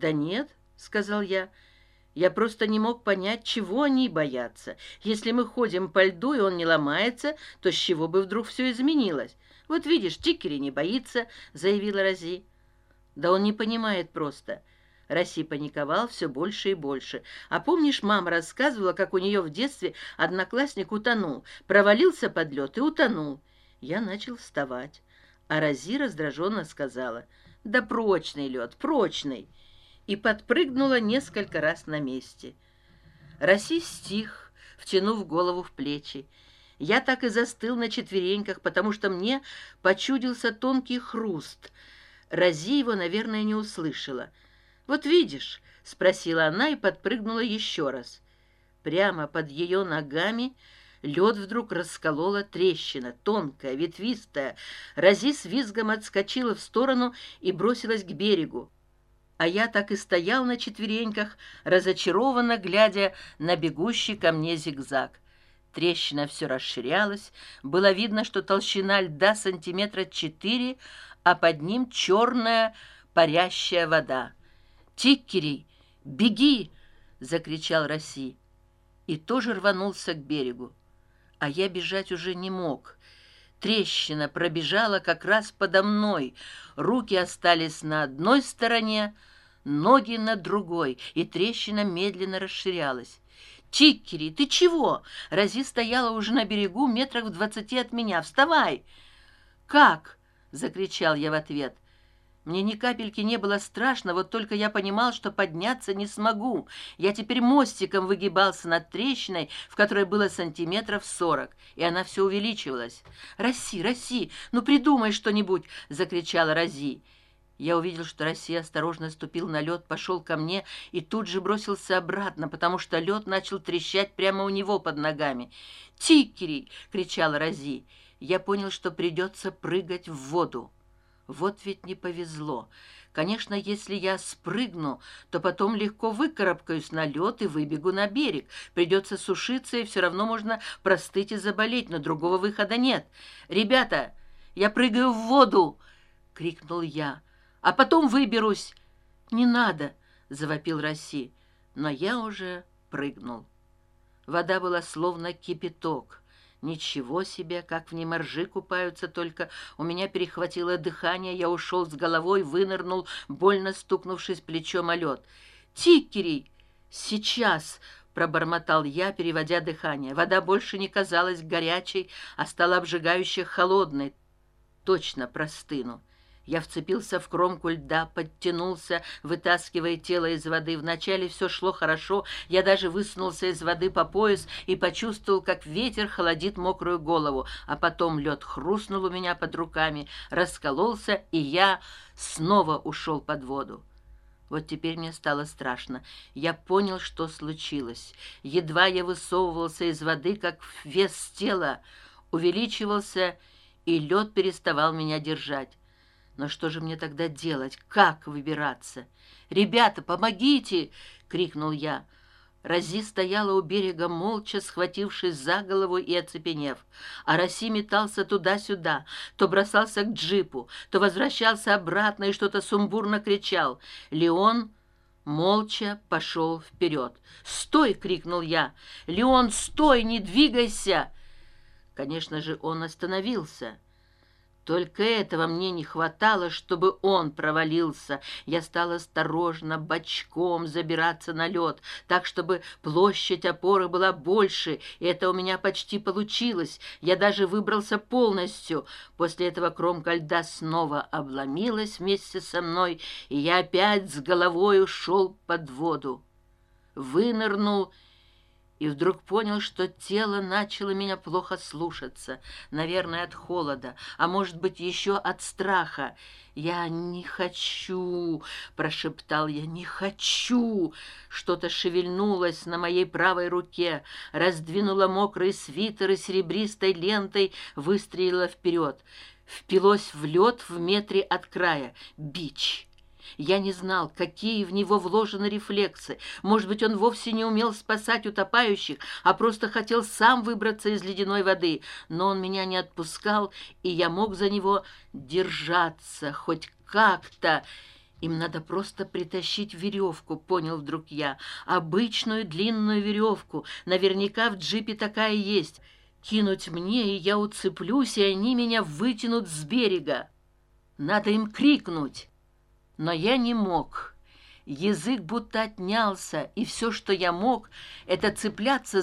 да нет сказал я я просто не мог понять чего они боятся если мы ходим по льду и он не ломается то с чего бы вдруг все изменилось вот видишь тикери не боится заявила рази да он не понимает просто Раси паниковал все больше и больше. А помнишь, мама рассказывала, как у нее в детстве одноклассник утонул, провалился под лед и утонул. Я начал вставать. А Рази раздраженно сказала, «Да прочный лед, прочный!» И подпрыгнула несколько раз на месте. Раси стих, втянув голову в плечи. Я так и застыл на четвереньках, потому что мне почудился тонкий хруст. Рази его, наверное, не услышала — вот видишь спросила она и подпрыгнула еще раз прямо под ее ногами лед вдруг расколола трещина тонкая ветвистая рази с визгом отскочила в сторону и бросилась к берегу а я так и стоял на четвереньках разочарованно глядя на бегущий ко мне зигзаг. Трещина все расширялась было видно что толщина льда сантиметра четыре а под ним черная парящая вода. Тиккерей беги закричал Росси. И тоже рванулся к берегу. А я бежать уже не мог. Трещина пробежала как раз подо мной. Руки остались на одной стороне ноги на другой и трещина медленно расширялась. Тиккери ты чего? Рази стояла уже на берегу метрах в двадцати от меня. Вставай! Как закричал я в ответ. Мне ни капельки не было страшно вот только я понимал что подняться не смогу. Я теперь мостиком выгибался над трещиной в которой было сантиметров сорок и она все увеличивалась. Роси роси ну придумай что нибудь закричала рази я увидел что россия осторожно ступил на лед пошел ко мне и тут же бросился обратно потому что лед начал трещать прямо у него под ногами. Тикери кричала рази я понял что придется прыгать в воду. Вот ведь не повезло. Конечно если я спрыгну то потом легко выкарабкаюсь на лед и выбегу на берег. Придется сушиться и все равно можно простыть и заболеть но другого выхода нет. Ребята я прыгаю в воду крикнул я а потом выберусь. Не надо завопил росси. Но я уже прыгнул. Вода была словно кипяток. Ничего себе как в ней моржи купаются только. У меня перехватило дыхание я ушел с головой вынырнул больно стукнувшись плечом о лед. Тикерей сейчас пробормотал я переводя дыхание. Вода больше не казалась горячей а стала обжигающе холодной. Точно простыну я вцепился в кромку льда подтянулся вытаскивая тело из воды. Вначале все шло хорошо. Я даже высунулся из воды по пояс и почувствовал как ветер холодит мокрую голову. А потом лед хрустнул у меня под руками раскололся и я снова ушел под воду. Вот теперь мне стало страшно. Я понял что случилось. Едва я высовывался из воды как вес тела увеличивался и лед переставал меня держать но что же мне тогда делать? Как выбираться? Ребята помогите крикнул я. Рази стояла у берега молча схватившись за голову и оцепенев. А раси метался туда сюда то бросался к джипу то возвращался обратно и что то сумбурно кричал. Леон молча пошел вперед. Стой крикнул я. Леон стой! Не двигайся! Конечно же он остановился только этого мне не хватало чтобы он провалился. Я стал осторожно бочком забираться на лед так чтобы площадь опоры была больше и это у меня почти получилось. Я даже выбрался полностью. После этого кромка льда снова обломилась вместе со мной и я опять с головой ушел под воду. Вынырнул и вдруг понял что тело начало меня плохо слушаться наверное от холода а может быть еще от страха. Я не хочу прошептал я не хочу что то шевельнулось на моей правой руке раздвинула мокрые свитеры серебристой лентой выстрелила вперед. Впилось в лед в метре от края. Бич я не знал, какие в него вложены рефлексы. Может быть, он вовсе не умел спасать утопающих, а просто хотел сам выбраться из ледяной воды. Но он меня не отпускал, и я мог за него держаться хоть как-то. Им надо просто притащить веревку, понял вдруг я. Обычную длинную веревку. Наверняка в джипе такая есть. Кинуть мне, и я уцеплюсь, и они меня вытянут с берега. Надо им крикнуть но я не мог. Язык будто отнялся и все что я мог это цепляться